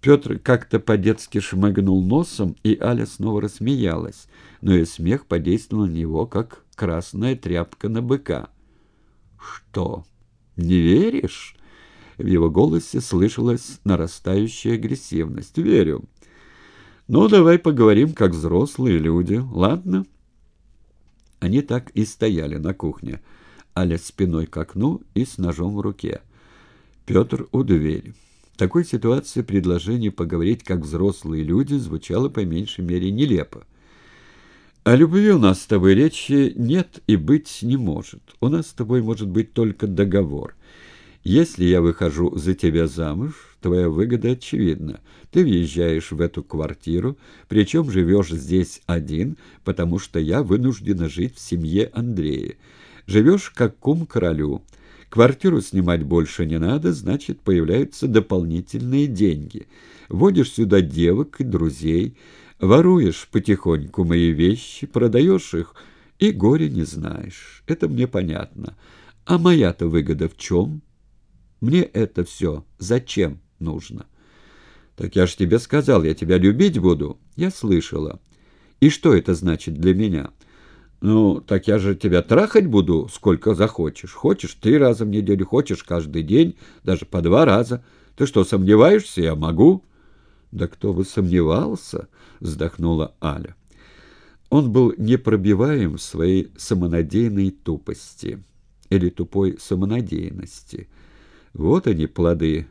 Петр как-то по-детски шмыгнул носом, и Аля снова рассмеялась, но и смех подействовал на него, как красная тряпка на быка. «Что, не веришь?» В его голосе слышалась нарастающая агрессивность. «Верю. Ну, давай поговорим, как взрослые люди, ладно?» Они так и стояли на кухне, Аля спиной к окну и с ножом в руке. Петр у двери. Такой ситуации предложение поговорить как взрослые люди звучало по меньшей мере нелепо. «О любви у нас с тобой речи нет и быть не может. У нас с тобой может быть только договор. Если я выхожу за тебя замуж, твоя выгода очевидна. Ты въезжаешь в эту квартиру, причем живешь здесь один, потому что я вынуждена жить в семье Андрея. Живешь как кум королю». Квартиру снимать больше не надо, значит, появляются дополнительные деньги. Водишь сюда девок и друзей, воруешь потихоньку мои вещи, продаешь их и горе не знаешь. Это мне понятно. А моя-то выгода в чем? Мне это все зачем нужно? Так я ж тебе сказал, я тебя любить буду. Я слышала. И что это значит для меня?» «Ну, так я же тебя трахать буду, сколько захочешь. Хочешь три раза в неделю, хочешь каждый день, даже по два раза. Ты что, сомневаешься? Я могу». «Да кто бы сомневался?» — вздохнула Аля. Он был непробиваем в своей самонадеянной тупости или тупой самонадеянности. Вот они, плоды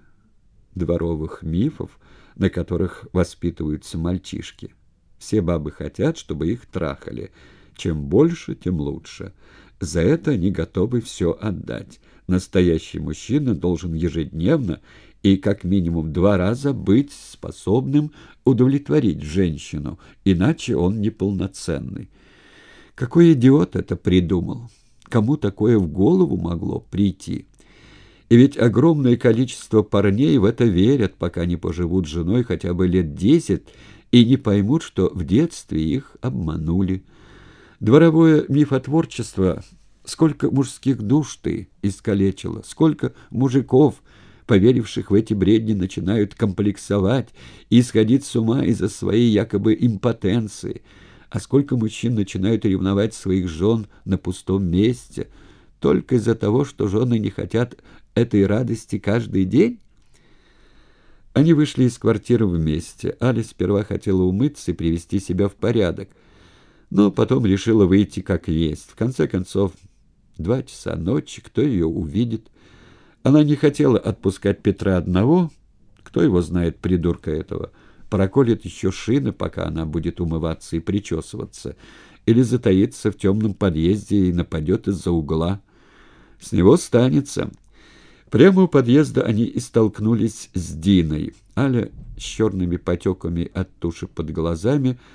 дворовых мифов, на которых воспитываются мальчишки. Все бабы хотят, чтобы их трахали — чем больше, тем лучше. За это они готовы все отдать. Настоящий мужчина должен ежедневно и как минимум два раза быть способным удовлетворить женщину, иначе он неполноценный. Какой идиот это придумал? Кому такое в голову могло прийти? И ведь огромное количество парней в это верят, пока не поживут с женой хотя бы лет десять и не поймут, что в детстве их обманули. Дворовое мифотворчество, сколько мужских душ ты искалечило, сколько мужиков, поверивших в эти бредни, начинают комплексовать и сходить с ума из-за своей якобы импотенции, а сколько мужчин начинают ревновать своих жен на пустом месте, только из-за того, что жены не хотят этой радости каждый день? Они вышли из квартиры вместе. Аля сперва хотела умыться и привести себя в порядок — но потом решила выйти как есть. В конце концов, два часа ночи, кто ее увидит? Она не хотела отпускать Петра одного, кто его знает, придурка этого, проколет еще шины, пока она будет умываться и причесываться, или затаится в темном подъезде и нападет из-за угла. С него станется. Прямо у подъезда они и столкнулись с Диной. Аля с черными потеками от туши под глазами —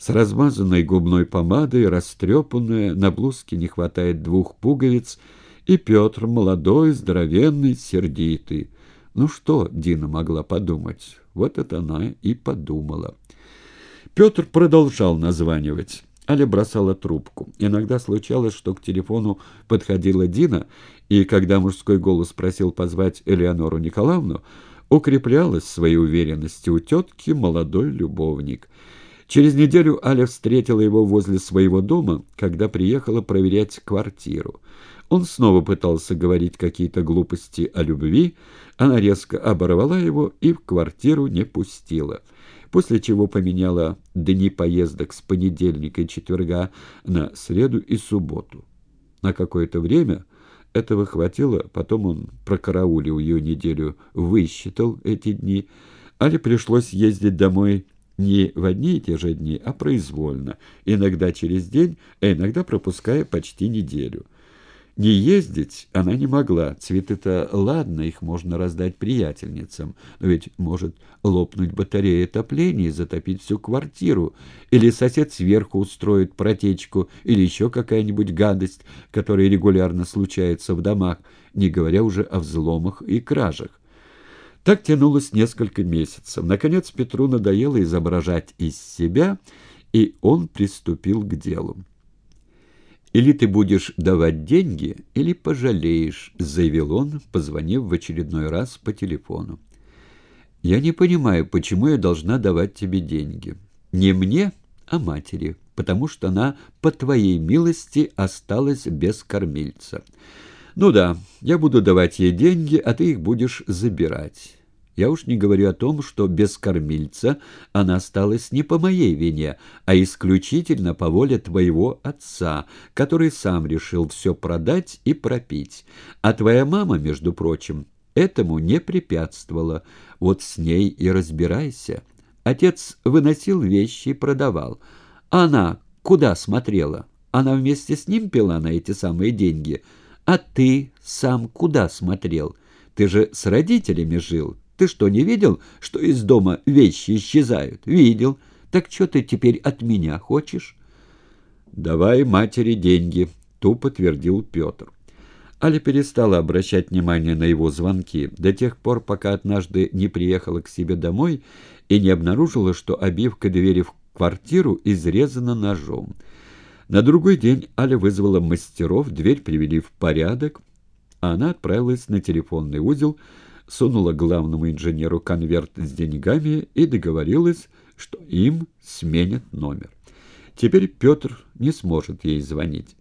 с размазанной губной помадой, растрепанная, на блузке не хватает двух пуговиц, и Петр, молодой, здоровенный, сердитый. Ну что Дина могла подумать? Вот это она и подумала. Петр продолжал названивать. Аля бросала трубку. Иногда случалось, что к телефону подходила Дина, и когда мужской голос просил позвать Элеонору Николаевну, укреплялась в своей уверенности у тетки молодой любовник — Через неделю Аля встретила его возле своего дома, когда приехала проверять квартиру. Он снова пытался говорить какие-то глупости о любви, она резко оборвала его и в квартиру не пустила, после чего поменяла дни поездок с понедельника и четверга на среду и субботу. На какое-то время этого хватило, потом он прокараулил ее неделю, высчитал эти дни, Але пришлось ездить домой не в одни и те же дни, а произвольно, иногда через день, а иногда пропуская почти неделю. Не ездить она не могла, цветы-то ладно, их можно раздать приятельницам, но ведь может лопнуть батарея отопления и затопить всю квартиру, или сосед сверху устроит протечку, или еще какая-нибудь гадость, которая регулярно случается в домах, не говоря уже о взломах и кражах. Так тянулось несколько месяцев. Наконец Петру надоело изображать из себя, и он приступил к делу. «Или ты будешь давать деньги, или пожалеешь», — заявил он, позвонив в очередной раз по телефону. «Я не понимаю, почему я должна давать тебе деньги. Не мне, а матери, потому что она, по твоей милости, осталась без кормильца. Ну да, я буду давать ей деньги, а ты их будешь забирать». Я уж не говорю о том, что без кормильца она осталась не по моей вине, а исключительно по воле твоего отца, который сам решил все продать и пропить. А твоя мама, между прочим, этому не препятствовала. Вот с ней и разбирайся. Отец выносил вещи и продавал. А она куда смотрела? Она вместе с ним пила на эти самые деньги. А ты сам куда смотрел? Ты же с родителями жил, ты что, не видел, что из дома вещи исчезают? Видел. Так что ты теперь от меня хочешь? Давай матери деньги, тупо твердил Петр. Аля перестала обращать внимание на его звонки до тех пор, пока однажды не приехала к себе домой и не обнаружила, что обивка двери в квартиру изрезана ножом. На другой день Аля вызвала мастеров, дверь привели в порядок, а она отправилась на телефонный узел, сунула главному инженеру конверт с деньгами и договорилась, что им сменят номер. Теперь Петр не сможет ей звонить.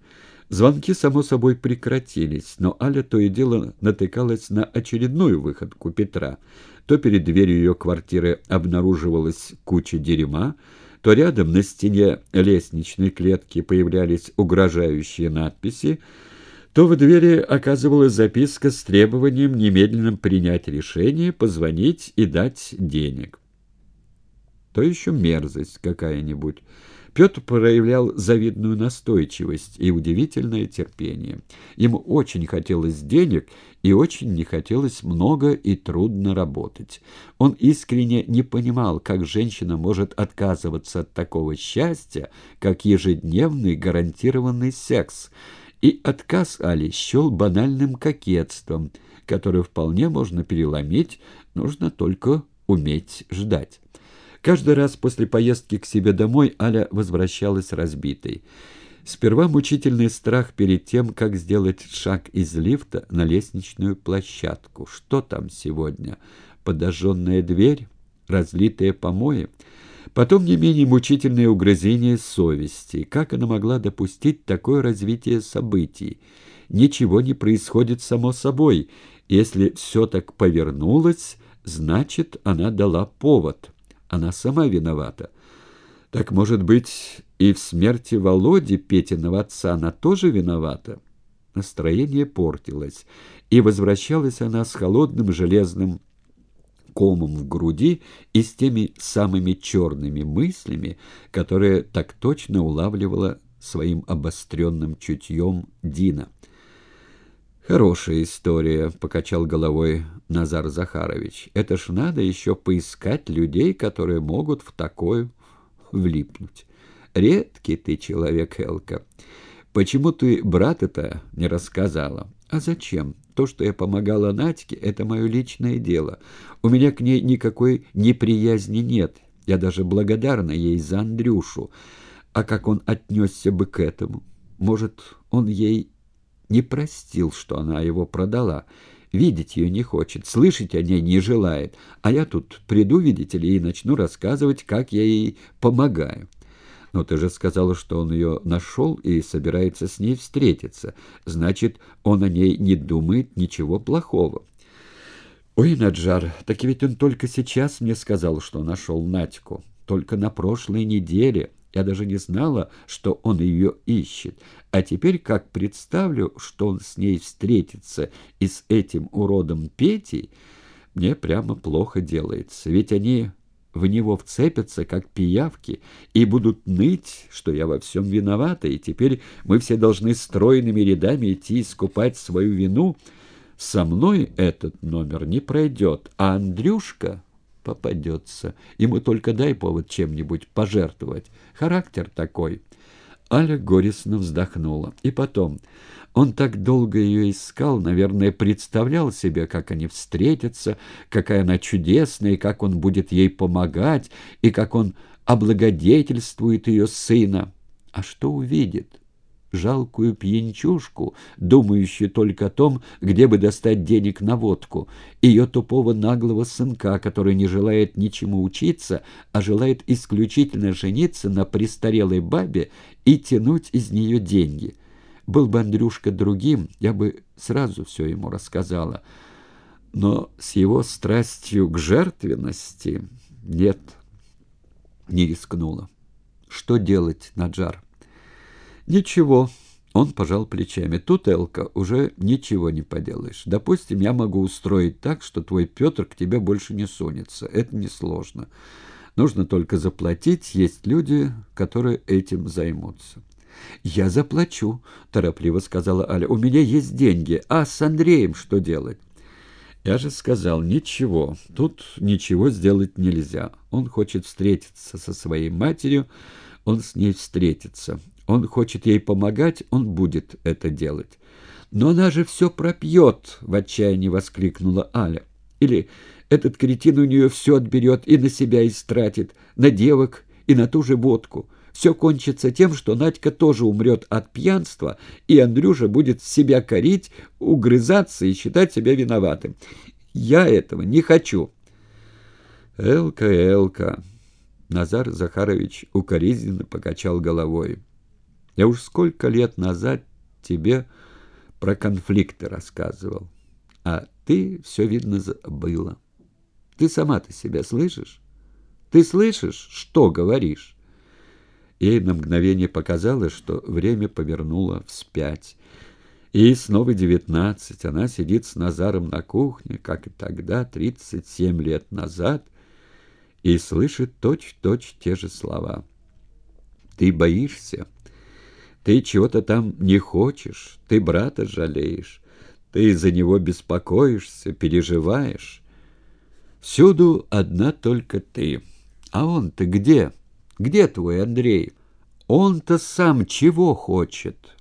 Звонки, само собой, прекратились, но Аля то и дело натыкалась на очередную выходку Петра. То перед дверью ее квартиры обнаруживалась куча дерьма, то рядом на стене лестничной клетки появлялись угрожающие надписи, то в двери оказывалась записка с требованием немедленно принять решение, позвонить и дать денег. То еще мерзость какая-нибудь. Петр проявлял завидную настойчивость и удивительное терпение. Ему очень хотелось денег и очень не хотелось много и трудно работать. Он искренне не понимал, как женщина может отказываться от такого счастья, как ежедневный гарантированный секс – и отказ Али счел банальным кокетством, которое вполне можно переломить, нужно только уметь ждать. Каждый раз после поездки к себе домой Аля возвращалась разбитой. Сперва мучительный страх перед тем, как сделать шаг из лифта на лестничную площадку. Что там сегодня? Подожженная дверь? Разлитые помои? Потом не менее мучительное угрызение совести. Как она могла допустить такое развитие событий? Ничего не происходит само собой. Если все так повернулось, значит, она дала повод. Она сама виновата. Так, может быть, и в смерти Володи, Петиного отца, она тоже виновата? Настроение портилось, и возвращалась она с холодным железным комом в груди и с теми самыми черными мыслями, которые так точно улавливала своим обостренным чутьем Дина. «Хорошая история», — покачал головой Назар Захарович. «Это ж надо еще поискать людей, которые могут в такое влипнуть. Редкий ты человек, Элка. Почему ты брат это не рассказала?» «А зачем? То, что я помогала Надьке, это мое личное дело. У меня к ней никакой неприязни нет. Я даже благодарна ей за Андрюшу. А как он отнесся бы к этому? Может, он ей не простил, что она его продала?» Видеть ее не хочет, слышать о ней не желает. А я тут приду, видите ли, и начну рассказывать, как я ей помогаю. Но ты же сказала, что он ее нашел и собирается с ней встретиться. Значит, он о ней не думает ничего плохого. Ой, Наджар, так ведь он только сейчас мне сказал, что нашел Надьку. Только на прошлой неделе. Я даже не знала, что он ее ищет. А теперь, как представлю, что он с ней встретится и с этим уродом Петей, мне прямо плохо делается. Ведь они в него вцепятся, как пиявки, и будут ныть, что я во всем виновата, и теперь мы все должны стройными рядами идти искупать свою вину. Со мной этот номер не пройдет, а Андрюшка попадется. Ему только дай повод чем-нибудь пожертвовать. Характер такой». Аля горестно вздохнула. И потом... Он так долго ее искал, наверное, представлял себе, как они встретятся, какая она чудесная, и как он будет ей помогать, и как он облагодетельствует ее сына. А что увидит? Жалкую пьянчушку, думающую только о том, где бы достать денег на водку, ее тупого наглого сынка, который не желает ничему учиться, а желает исключительно жениться на престарелой бабе и тянуть из нее деньги. Был бы Андрюшка другим, я бы сразу все ему рассказала. Но с его страстью к жертвенности нет, не рискнула. Что делать, Наджар? Ничего, он пожал плечами. Тут, Элка, уже ничего не поделаешь. Допустим, я могу устроить так, что твой Петр к тебе больше не сунется. Это несложно. Нужно только заплатить. Есть люди, которые этим займутся. «Я заплачу», — торопливо сказала Аля. «У меня есть деньги. А с Андреем что делать?» Я же сказал, ничего, тут ничего сделать нельзя. Он хочет встретиться со своей матерью, он с ней встретится. Он хочет ей помогать, он будет это делать. «Но она же все пропьет!» — в отчаянии воскликнула Аля. «Или этот кретин у нее все отберет и на себя истратит, на девок и на ту же водку. Все кончится тем, что Надька тоже умрет от пьянства, и Андрюша будет себя корить, угрызаться и считать себя виноватым. Я этого не хочу». «Элка, Элка!» Назар Захарович укоризненно покачал головой. «Я уж сколько лет назад тебе про конфликты рассказывал, а ты все, видно, забыла. Ты сама-то себя слышишь? Ты слышишь, что говоришь?» Ей на мгновение показалось, что время повернуло вспять. И снова девятнадцать. Она сидит с Назаром на кухне, как и тогда, тридцать семь лет назад — и слышит точь-точь те же слова. «Ты боишься? Ты чего-то там не хочешь? Ты брата жалеешь? Ты за него беспокоишься, переживаешь? Всюду одна только ты. А он-то где? Где твой Андрей? Он-то сам чего хочет?»